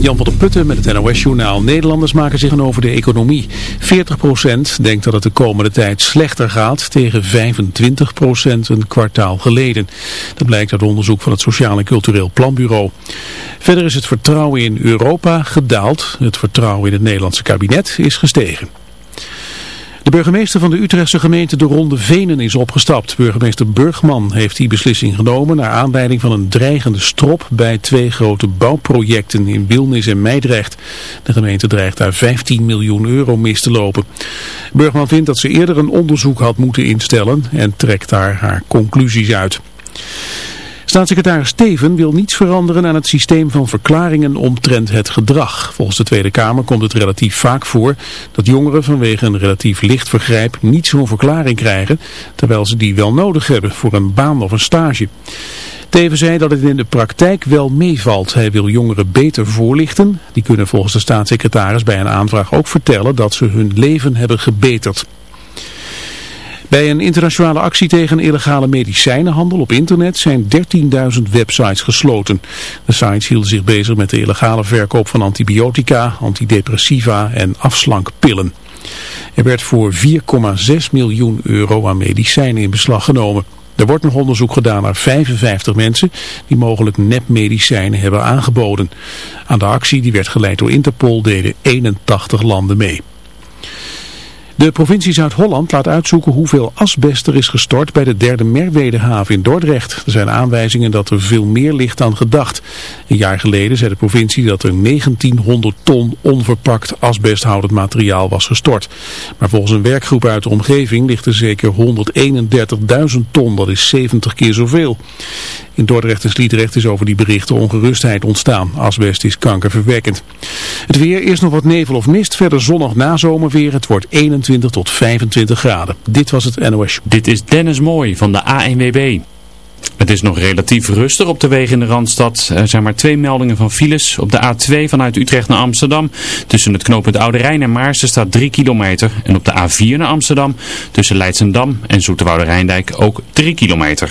Jan van der Putten met het NOS-journaal. Nederlanders maken zich over de economie. 40% denkt dat het de komende tijd slechter gaat tegen 25% een kwartaal geleden. Dat blijkt uit onderzoek van het Sociaal en Cultureel Planbureau. Verder is het vertrouwen in Europa gedaald. Het vertrouwen in het Nederlandse kabinet is gestegen. De burgemeester van de Utrechtse gemeente De Ronde Venen is opgestapt. Burgemeester Burgman heeft die beslissing genomen naar aanleiding van een dreigende strop bij twee grote bouwprojecten in Wilnis en Meidrecht. De gemeente dreigt daar 15 miljoen euro mis te lopen. Burgman vindt dat ze eerder een onderzoek had moeten instellen en trekt daar haar conclusies uit. Staatssecretaris Steven wil niets veranderen aan het systeem van verklaringen omtrent het gedrag. Volgens de Tweede Kamer komt het relatief vaak voor dat jongeren vanwege een relatief licht vergrijp niet zo'n verklaring krijgen, terwijl ze die wel nodig hebben voor een baan of een stage. Teven zei dat het in de praktijk wel meevalt. Hij wil jongeren beter voorlichten. Die kunnen volgens de staatssecretaris bij een aanvraag ook vertellen dat ze hun leven hebben gebeterd. Bij een internationale actie tegen illegale medicijnenhandel op internet zijn 13.000 websites gesloten. De sites hielden zich bezig met de illegale verkoop van antibiotica, antidepressiva en afslankpillen. Er werd voor 4,6 miljoen euro aan medicijnen in beslag genomen. Er wordt nog onderzoek gedaan naar 55 mensen die mogelijk nepmedicijnen hebben aangeboden. Aan de actie die werd geleid door Interpol deden 81 landen mee. De provincie Zuid-Holland laat uitzoeken hoeveel asbest er is gestort bij de derde Merwedehaven in Dordrecht. Er zijn aanwijzingen dat er veel meer ligt dan gedacht. Een jaar geleden zei de provincie dat er 1900 ton onverpakt asbesthoudend materiaal was gestort. Maar volgens een werkgroep uit de omgeving ligt er zeker 131.000 ton, dat is 70 keer zoveel. In Dordrecht en Sliedrecht is over die berichten ongerustheid ontstaan. Asbest is kankerverwekkend. Het weer, eerst nog wat nevel of mist, verder zonnig nazomerweer. Het wordt 21 tot 25 graden. Dit was het NOS. Dit is Dennis Mooi van de ANWB. Het is nog relatief rustig op de wegen in de Randstad. Er zijn maar twee meldingen van files. Op de A2 vanuit Utrecht naar Amsterdam. Tussen het knooppunt Oude Rijn en Maarsen staat 3 kilometer. En op de A4 naar Amsterdam. Tussen Leidsendam en Zoeterwoude Rijndijk ook 3 kilometer.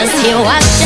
because you are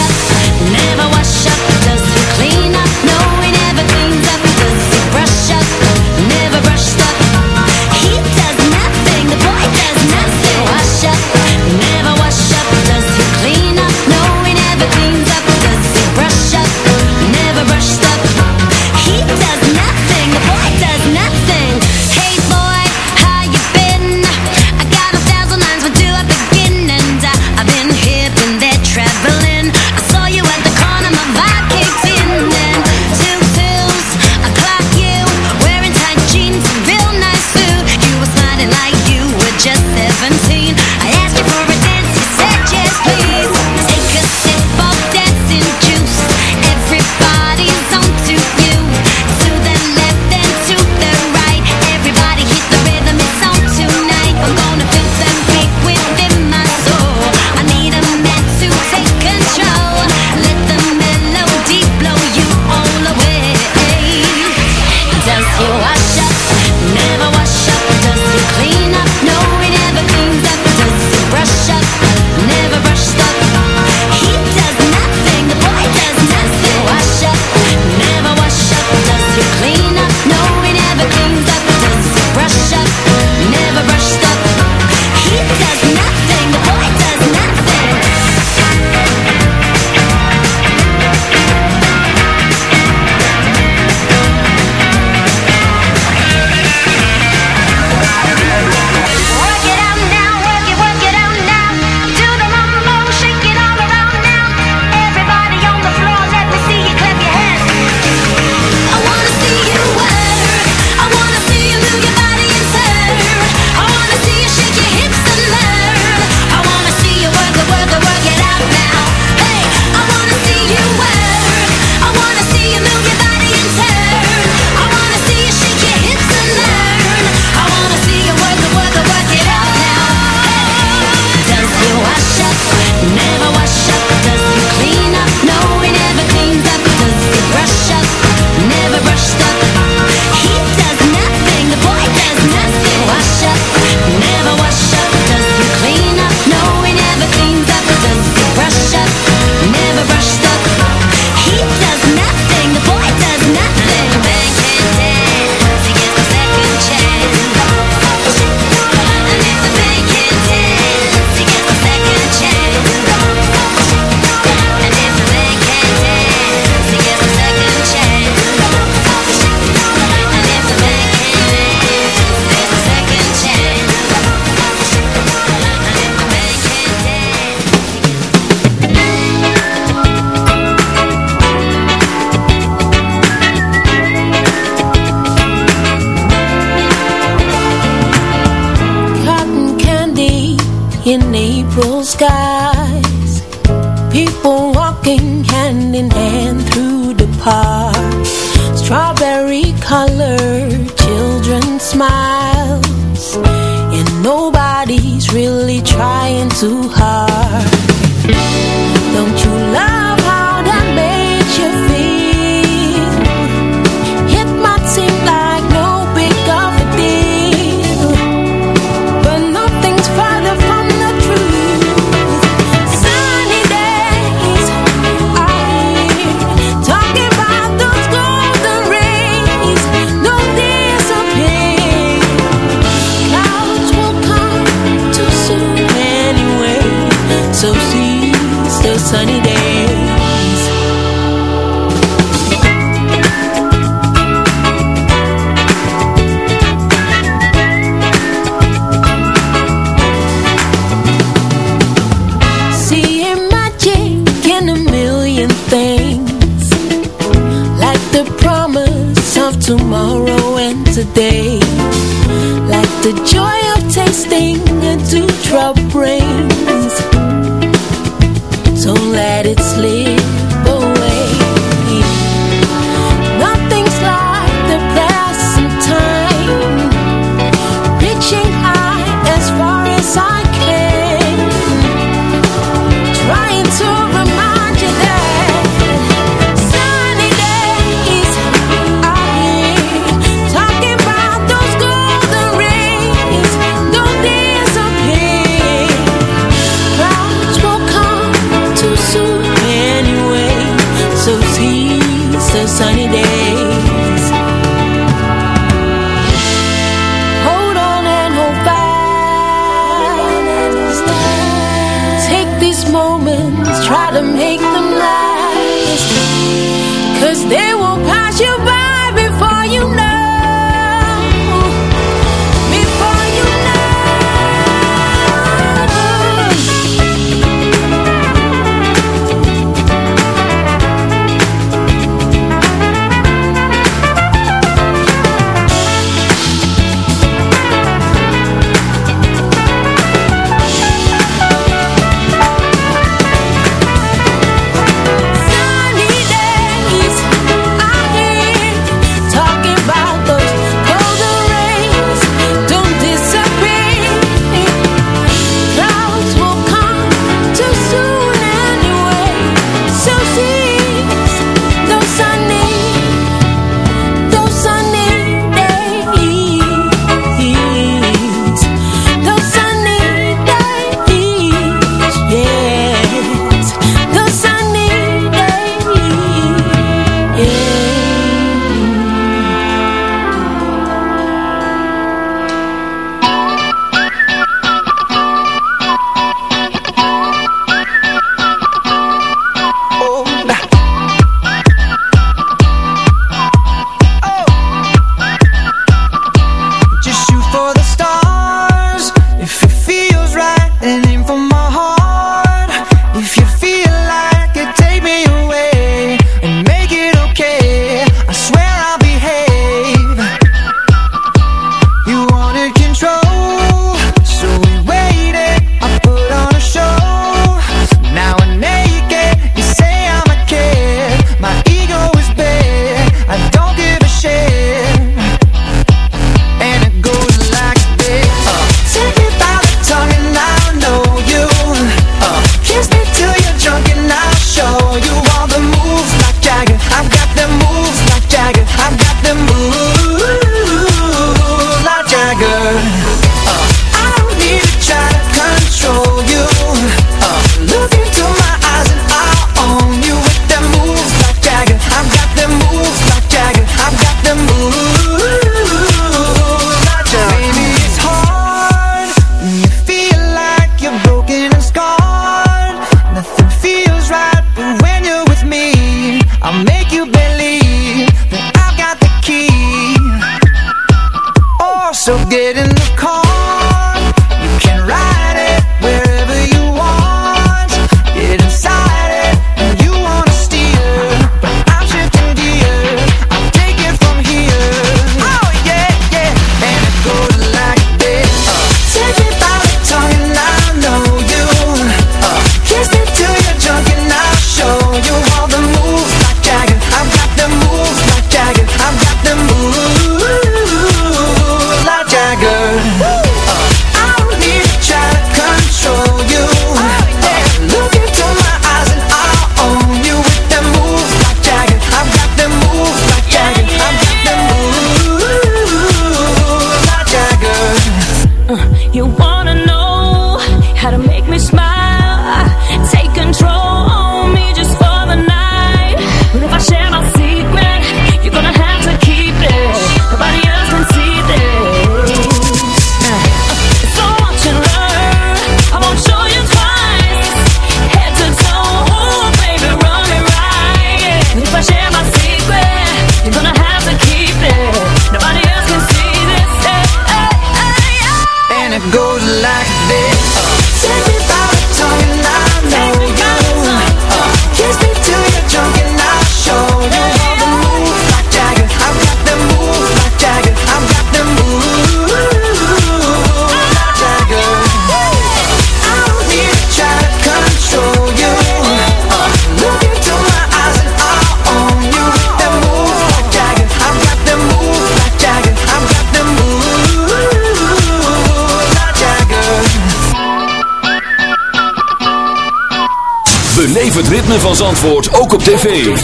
van antwoord ook op tv.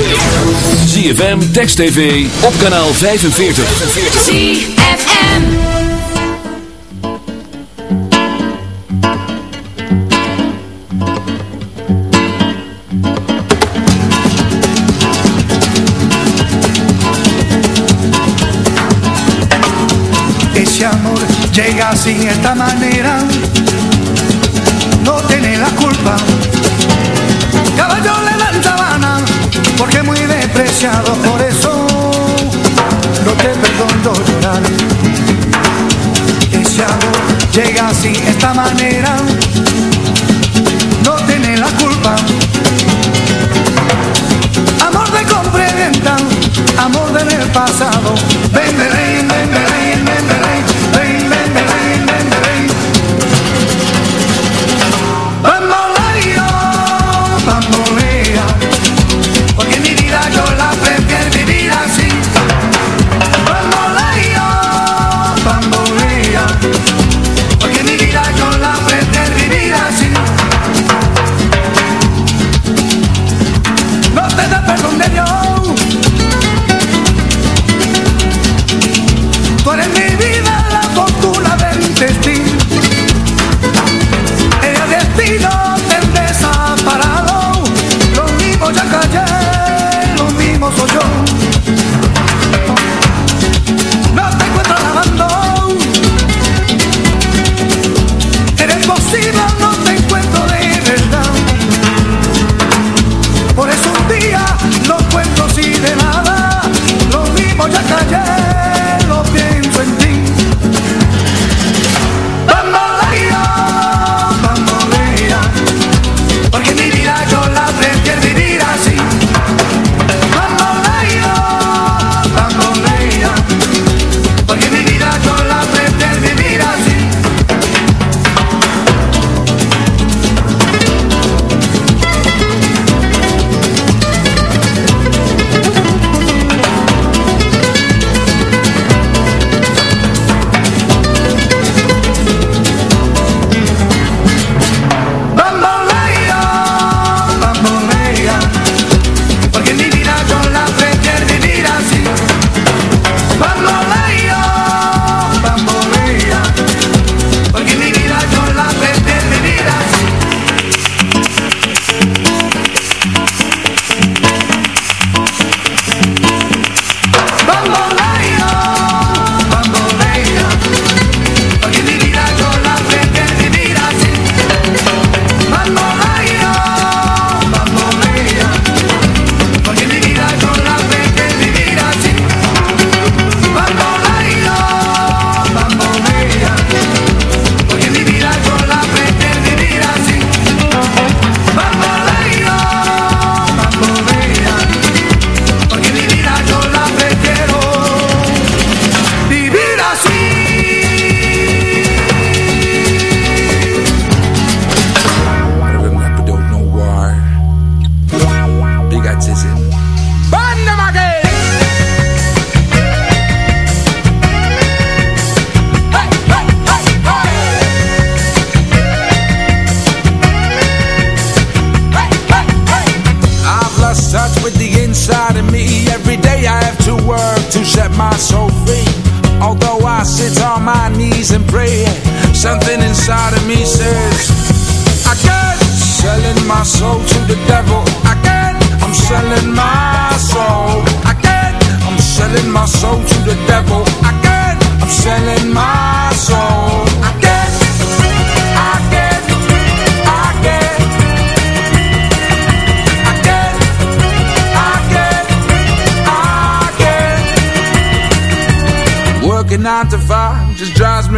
ZFM, Text TV, op kanaal 45. ZFM Ese amor llega así esta manera demasiado, por eso no te perdono llorar. Que si algo llega así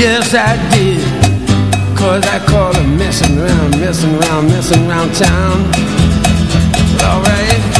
Yes I did, cause I caught her messing around, messing around, messing around town. Alright.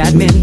admin.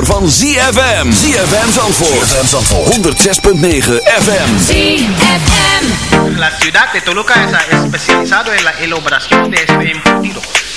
Zomer van ZFM. ZFM Zandvoort. ZFM Zandvoort. 106.9 FM. ZFM. La ciudad de Toluca es especializado en la elaboración de este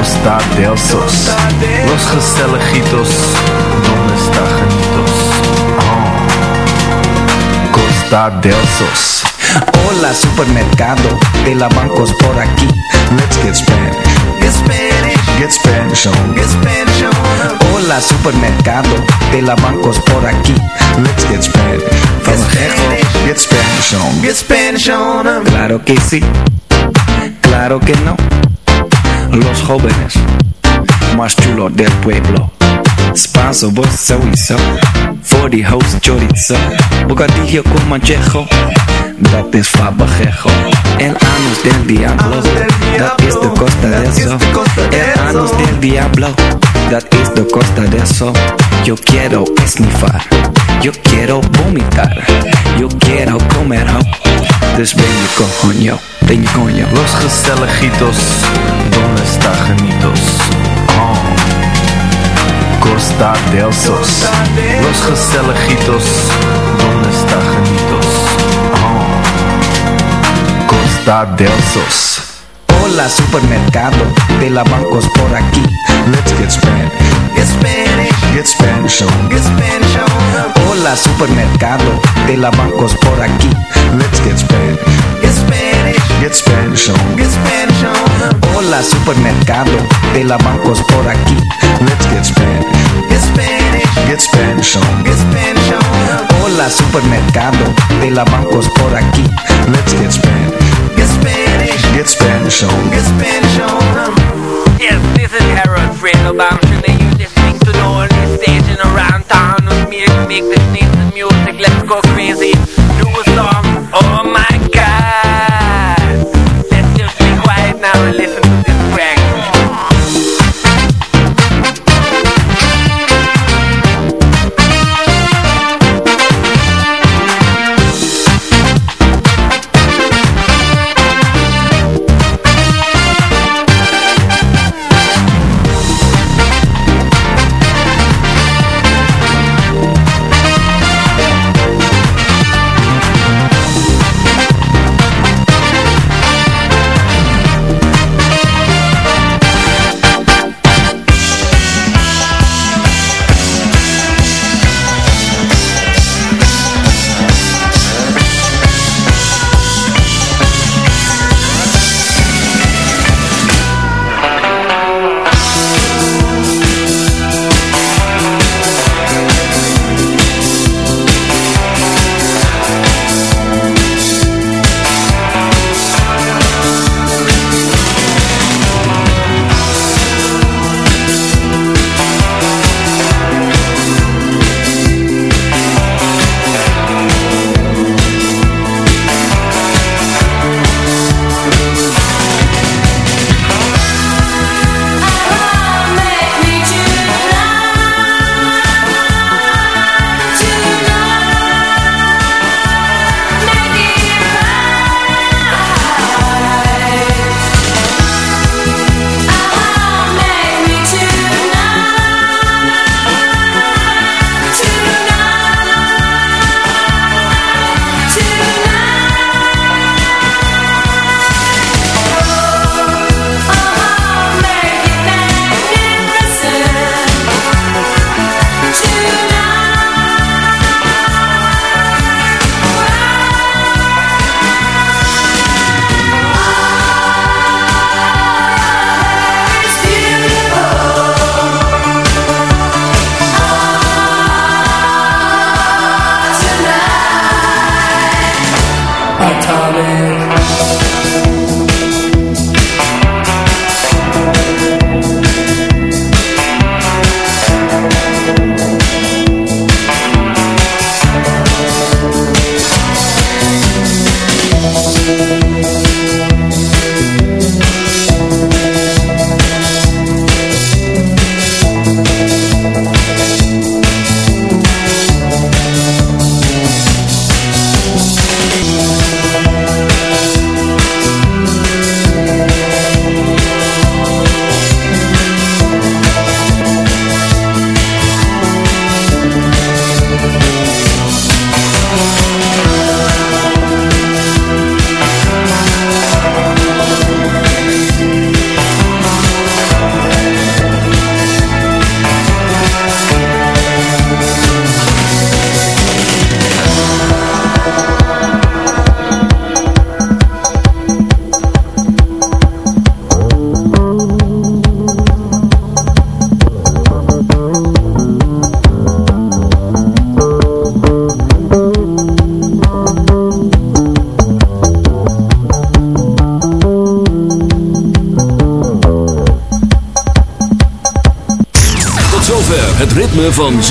Costa del Sos. Los Gestelejitos, ¿dónde está Janitos? Oh. Costa del Sos. Hola supermercado de la bancos por aquí. Let's get Spanish. Get Spanish. Get Spanish on. Get Spanish on. Hola supermercado de la bancos por aquí. Let's get Spanish. From Get Get Spanish on. Get Spanish on. Claro que sí. Claro que no. Los jóvenes más chulos del pueblo. Spanso, sowieso. Voor die host chorizo. Bocadillo con manchejo. Dat is fabajejo. El anus del diablo. Dat is de costa de eso. El anus del diablo. Dat is de costa de eso. Yo quiero esnifar. Yo quiero vomitar. Yo quiero comer. Dus ben je coño. Ben je coño. Los Gestelejitos, ¿dónde está Janitos? Oh. Costa del Sos. Los Gestelejitos, ¿dónde está Janitos? Oh. Costa del Sos. Hola supermercado de la bancos por aquí. Let's get Spanish. Get Spanish. Get Spanish on. Get Spanish on. Hola supermercado de la bancos por aquí. Let's get Spanish. Get Spanish. Get Spanish on. Get Spanish on. Hola supermercado de la bancos por aquí. Let's get Spanish. Get Spanish. Get Spanish on. Get Spanish on. Hola supermercado de la bancos por aquí. Let's get Spanish. Get Spanish. Get Spanish on. Get Spanish on. Yes, this is Harold Fredo Bamshin and you're listening to the only station around town with me to make this nice music. Let's go crazy. Do a song. Oh my god. Let's just be quiet now and listen to this